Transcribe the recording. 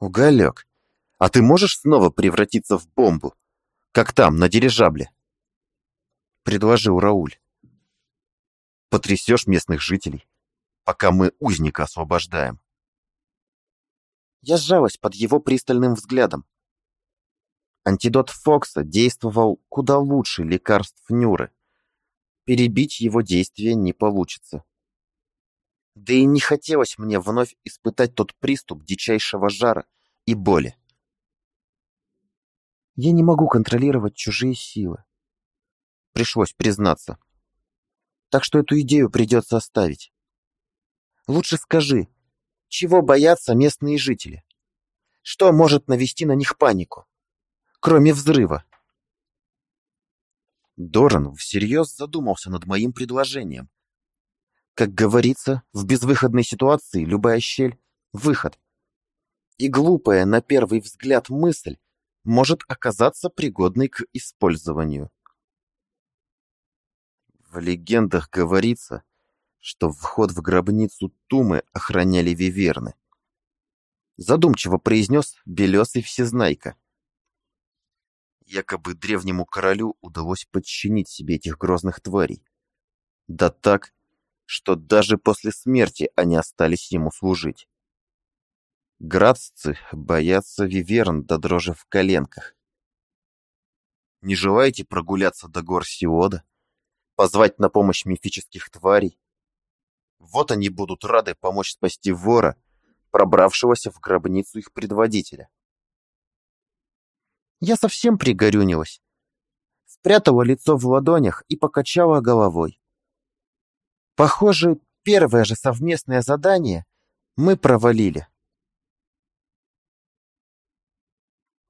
Уголек, а ты можешь снова превратиться в бомбу, как там, на дирижабле? Предложил Рауль. Потрясешь местных жителей, пока мы узника освобождаем. Я сжалась под его пристальным взглядом. Антидот Фокса действовал куда лучше лекарств Нюры. Перебить его действие не получится. Да и не хотелось мне вновь испытать тот приступ дичайшего жара и боли. Я не могу контролировать чужие силы. Пришлось признаться. Так что эту идею придется оставить. Лучше скажи, чего боятся местные жители? Что может навести на них панику, кроме взрыва? Доран всерьез задумался над моим предложением. Как говорится, в безвыходной ситуации любая щель — выход. И глупая на первый взгляд мысль может оказаться пригодной к использованию. В легендах говорится, что вход в гробницу Тумы охраняли виверны. Задумчиво произнес белесый всезнайка. Якобы древнему королю удалось подчинить себе этих грозных тварей. Да так, что даже после смерти они остались ему служить. Градццы боятся виверн до дрожи в коленках. Не желаете прогуляться до гор Сиода? Позвать на помощь мифических тварей? Вот они будут рады помочь спасти вора, пробравшегося в гробницу их предводителя. Я совсем пригорюнилась. Спрятала лицо в ладонях и покачала головой. Похоже, первое же совместное задание мы провалили.